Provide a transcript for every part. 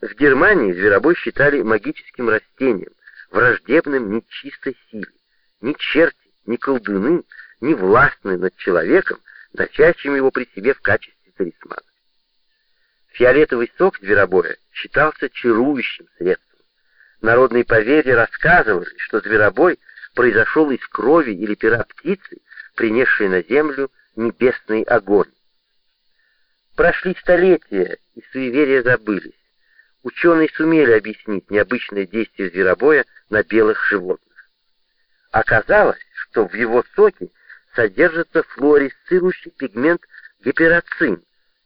В Германии зверобой считали магическим растением, враждебным нечистой силе. Ни черти, ни колдуны не властны над человеком, носящим его при себе в качестве талисмана. Фиолетовый сок зверобоя считался чарующим средством. Народные поверья рассказывали, что зверобой произошел из крови или пера птицы, принесшей на землю небесный огонь. Прошли столетия, и суеверия забылись. Ученые сумели объяснить необычное действие зверобоя на белых животных. Оказалось, что в его соке содержится флуоресцирующий пигмент гипероцин,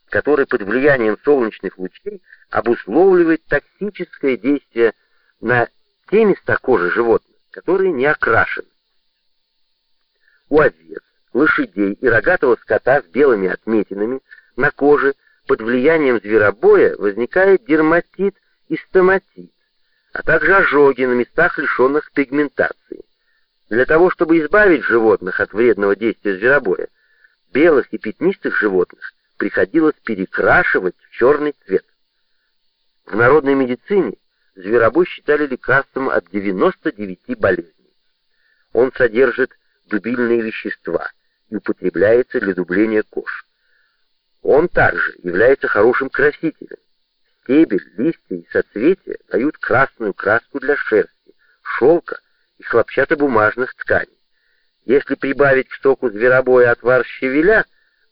который под влиянием солнечных лучей обусловливает токсическое действие на те места кожи животных, которые не окрашены. У овец, лошадей и рогатого скота с белыми отметинами на коже под влиянием зверобоя возникает дерматит и стоматит, а также ожоги на местах, лишенных пигментации. Для того, чтобы избавить животных от вредного действия зверобоя, белых и пятнистых животных приходилось перекрашивать в черный цвет. В народной медицине зверобой считали лекарством от 99 болезней. Он содержит дубильные вещества и употребляется для дубления кож. Он также является хорошим красителем. Стебель, листья и соцветия дают красную краску для шерсти, шелка и хлопчатобумажных тканей. Если прибавить к соку зверобоя отвар щавеля,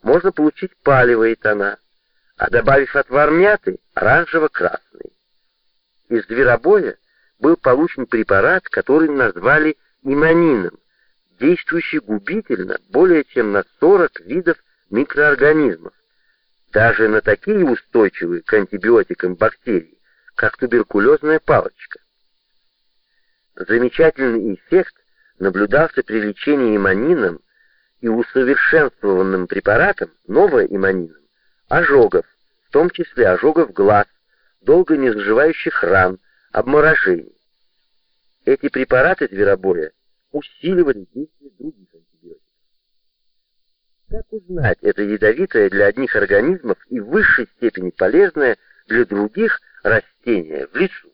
можно получить палевые тона, а добавив отвар мяты — оранжево-красный. Из зверобоя был получен препарат, который назвали иманином, действующий губительно более чем на 40 видов микроорганизмов, даже на такие устойчивые к антибиотикам бактерии, как туберкулезная палочка. Замечательный эффект наблюдался при лечении иманином и усовершенствованным препаратом, новоиманином, ожогов, в том числе ожогов глаз, долго не заживающих ран, обморожений. Эти препараты зверобоя усиливали действие. Как узнать это ядовитое для одних организмов и в высшей степени полезное для других растения в лесу?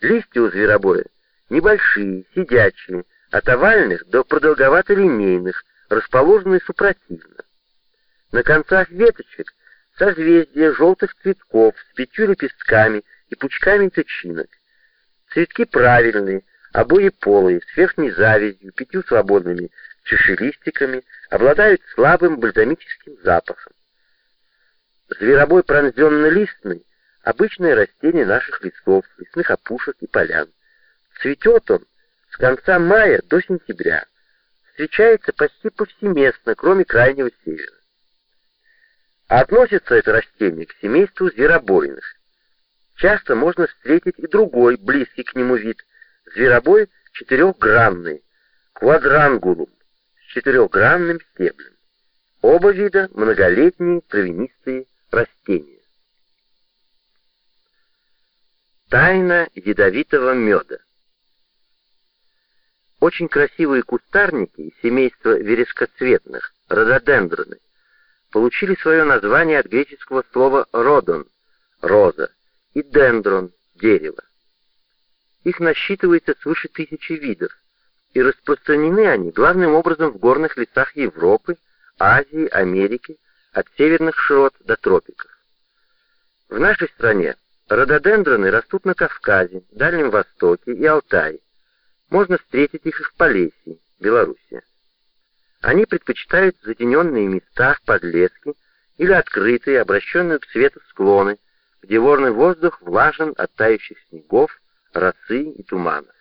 Листья у зверобоя небольшие, сидячие, от овальных до продолговато-линейных, расположенные супротивно. На концах веточек созвездия желтых цветков с пятью лепестками и пучками тычинок. Цветки правильные, обои полые, с верхней завязью, пятью свободными чешелистиками, обладают слабым бальзамическим запахом. Зверобой пронзенно-листный — обычное растение наших лесов, лесных опушек и полян. Цветет он с конца мая до сентября. Встречается почти повсеместно, кроме крайнего севера. Относится это растение к семейству зверобойных. Часто можно встретить и другой, близкий к нему вид. Зверобой четырехгранный, квадрангулум, с четырехгранным стеблем. Оба вида многолетние травянистые растения. Тайна ядовитого меда. Очень красивые кустарники семейства верескоцветных, рододендроны, получили свое название от греческого слова «родон» — «роза» и «дендрон» — «дерево». Их насчитывается свыше тысячи видов, и распространены они главным образом в горных лесах Европы, Азии, Америки, от северных широт до тропиков. В нашей стране рододендроны растут на Кавказе, Дальнем Востоке и Алтае. Можно встретить их и в Полесье, Белоруссия. Они предпочитают затененные места, подлески или открытые, обращенные к свету склоны, где ворный воздух влажен от тающих снегов, росы и туманов.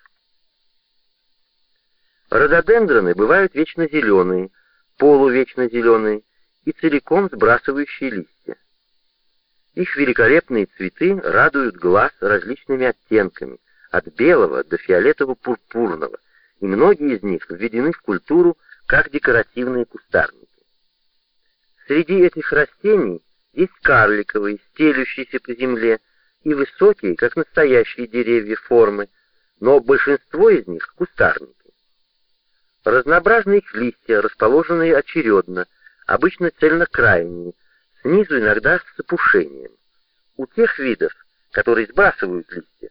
Рододендроны бывают вечно зеленые, полувечно зеленые и целиком сбрасывающие листья. Их великолепные цветы радуют глаз различными оттенками, от белого до фиолетово-пурпурного, и многие из них введены в культуру как декоративные кустарники. Среди этих растений есть карликовые, стелющиеся по земле, и высокие, как настоящие деревья формы, но большинство из них — кустарники. Разнообразные их листья, расположенные очередно, обычно цельнокрайние, снизу иногда с опушением. У тех видов которые сбрасывают листья,